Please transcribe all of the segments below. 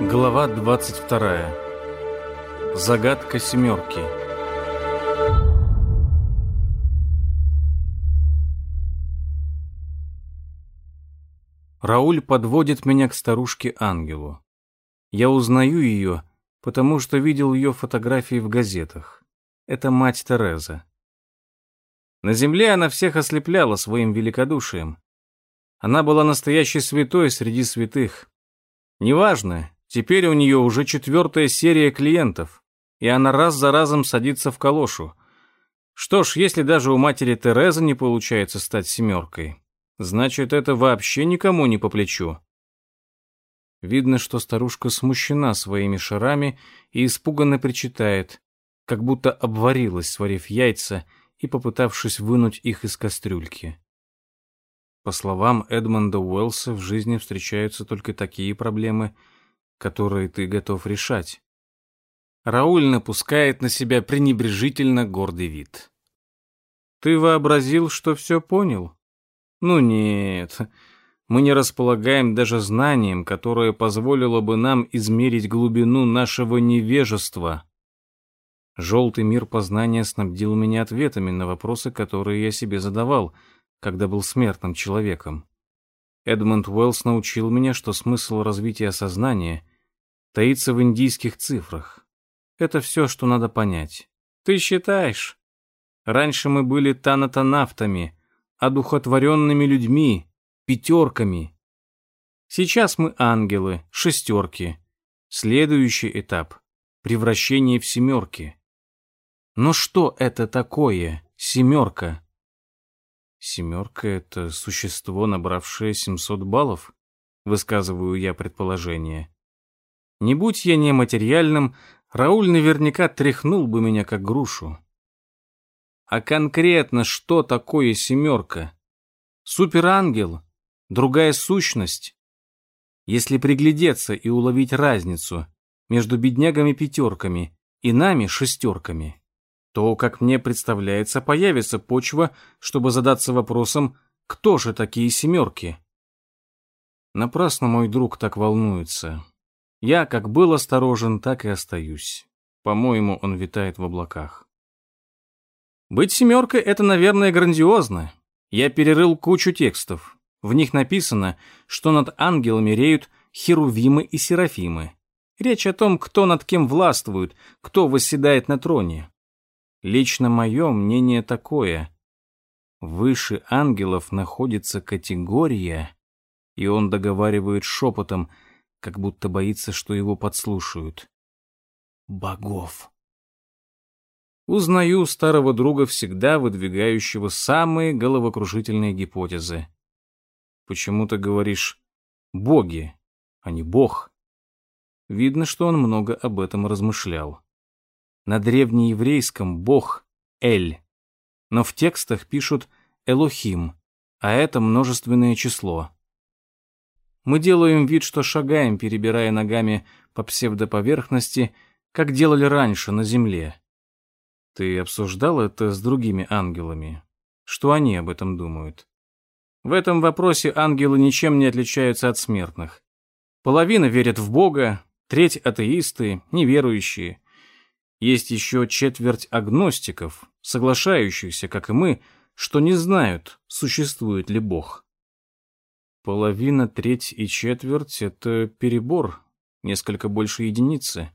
Глава 22. Загадка семерки. Рауль подводит меня к старушке-ангелу. Я узнаю ее, потому что видел ее фотографии в газетах. Это мать Тереза. На земле она всех ослепляла своим великодушием. Она была настоящей святой среди святых. Неважно, теперь у нее уже четвертая серия клиентов, и она раз за разом садится в калошу. Что ж, если даже у матери Терезы не получается стать семеркой, значит, это вообще никому не по плечу. Видно, что старушка смущена своими шарами и испуганно причитает, как будто обварилась, сварив яйца и попытавшись вынуть их из кастрюльки. По словам Эдмонда Уэллса, в жизни встречаются только такие проблемы, которые ты готов решать. Рауль напускает на себя пренебрежительно гордый вид. Ты вообразил, что все понял? Ну нет, мы не располагаем даже знанием, которое позволило бы нам измерить глубину нашего невежества. Желтый мир познания снабдил меня ответами на вопросы, которые я себе задавал, когда был смертным человеком. Эдмунд Уэллс научил меня, что смысл развития сознания таится в индийских цифрах. Это все, что надо понять. Ты считаешь? Раньше мы были танатонавтами, одухотворенными людьми, пятерками. Сейчас мы ангелы, шестерки. Следующий этап — превращение в семерки. Но что это такое, семерка? Семерка — это существо, набравшее 700 баллов, высказываю я предположение. Не будь я нематериальным, Рауль наверняка тряхнул бы меня как грушу. А конкретно что такое семерка? Суперангел? Другая сущность? Если приглядеться и уловить разницу между беднягами-пятерками и нами шестерками, то, как мне представляется, появится почва, чтобы задаться вопросом, кто же такие семерки? Напрасно мой друг так волнуется. Я как был осторожен, так и остаюсь. По-моему, он витает в облаках. Быть семеркой — это, наверное, грандиозно. Я перерыл кучу текстов. В них написано, что над ангелами реют херувимы и серафимы. Речь о том, кто над кем властвует, кто восседает на троне. Лично мое мнение такое. Выше ангелов находится категория, и он договаривает шепотом, как будто боится, что его подслушают. Богов. Узнаю старого друга, всегда выдвигающего самые головокружительные гипотезы. Почему ты говоришь «боги», а не «бог»? Видно, что он много об этом размышлял. На древнееврейском бог — Эль, но в текстах пишут Элохим, а это множественное число. Мы делаем вид, что шагаем, перебирая ногами по псевдоповерхности, как делали раньше на земле. Ты обсуждал это с другими ангелами? Что они об этом думают? В этом вопросе ангелы ничем не отличаются от смертных. Половина верит в Бога, треть атеисты, неверующие. Есть еще четверть агностиков, соглашающихся, как и мы, что не знают, существует ли Бог. Половина, треть и четверть — это перебор, несколько больше единицы.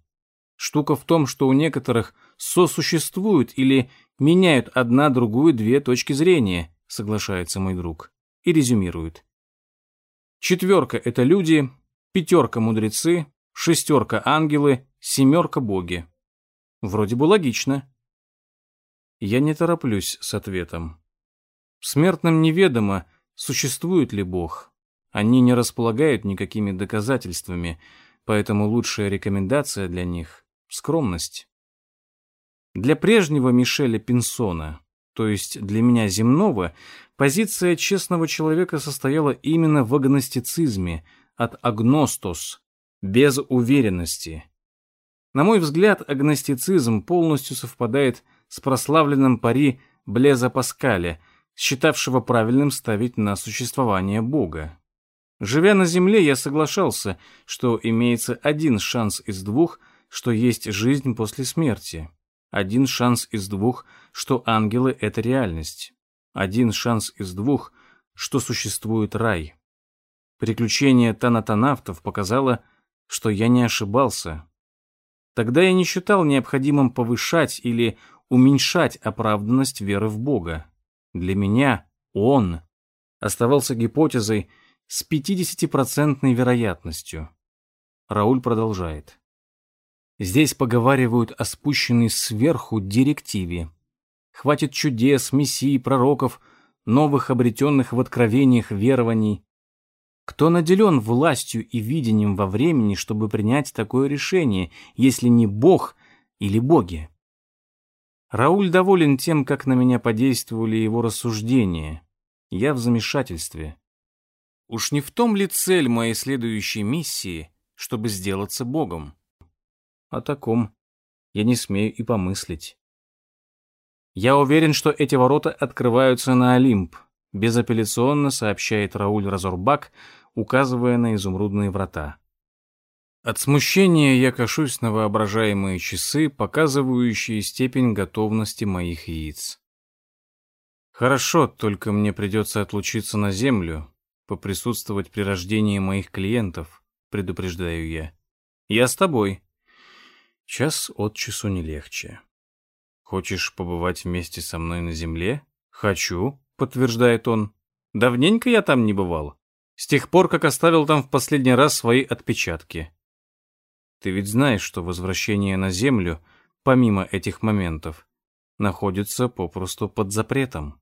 Штука в том, что у некоторых сосуществуют или меняют одна другую две точки зрения, соглашается мой друг, и резюмирует. Четверка — это люди, пятерка — мудрецы, шестерка — ангелы, семерка — боги. Вроде бы логично. Я не тороплюсь с ответом. Смертным неведомо, существует ли Бог. Они не располагают никакими доказательствами, поэтому лучшая рекомендация для них — скромность. Для прежнего Мишеля Пинсона, то есть для меня земного, позиция честного человека состояла именно в агностицизме, от агностос, без уверенности. На мой взгляд, агностицизм полностью совпадает с прославленным пари Блеза Паскаля, считавшего правильным ставить на существование Бога. Живя на земле, я соглашался, что имеется один шанс из двух, что есть жизнь после смерти. Один шанс из двух, что ангелы — это реальность. Один шанс из двух, что существует рай. Приключение танатонавтов показало, что я не ошибался. Тогда я не считал необходимым повышать или уменьшать оправданность веры в Бога. Для меня Он оставался гипотезой, с 50% вероятностью. Рауль продолжает. Здесь поговаривают о спущенной сверху директиве. Хватит чудес, мессий, пророков, новых обретенных в откровениях верований. Кто наделен властью и видением во времени, чтобы принять такое решение, если не Бог или боги? Рауль доволен тем, как на меня подействовали его рассуждения. Я в замешательстве. Уж не в том ли цель моей следующей миссии, чтобы сделаться Богом? О таком я не смею и помыслить. Я уверен, что эти ворота открываются на Олимп, безапелляционно сообщает Рауль Разорбак, указывая на изумрудные врата. От смущения я кашусь на воображаемые часы, показывающие степень готовности моих яиц. Хорошо, только мне придется отлучиться на землю, поприсутствовать при рождении моих клиентов, предупреждаю я. Я с тобой. Час от часу не легче. Хочешь побывать вместе со мной на земле? Хочу, подтверждает он. Давненько я там не бывал. С тех пор, как оставил там в последний раз свои отпечатки. Ты ведь знаешь, что возвращение на землю, помимо этих моментов, находится попросту под запретом.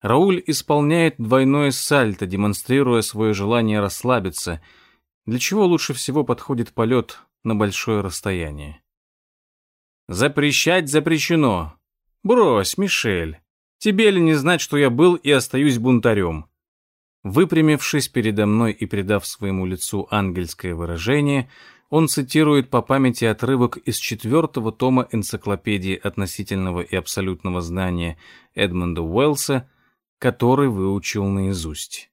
Рауль исполняет двойное сальто, демонстрируя свое желание расслабиться, для чего лучше всего подходит полет на большое расстояние. «Запрещать запрещено. Брось, Мишель. Тебе ли не знать, что я был и остаюсь бунтарем?» Выпрямившись передо мной и придав своему лицу ангельское выражение, он цитирует по памяти отрывок из четвертого тома энциклопедии относительного и абсолютного знания Эдмунда Уэллса который выучил наизусть.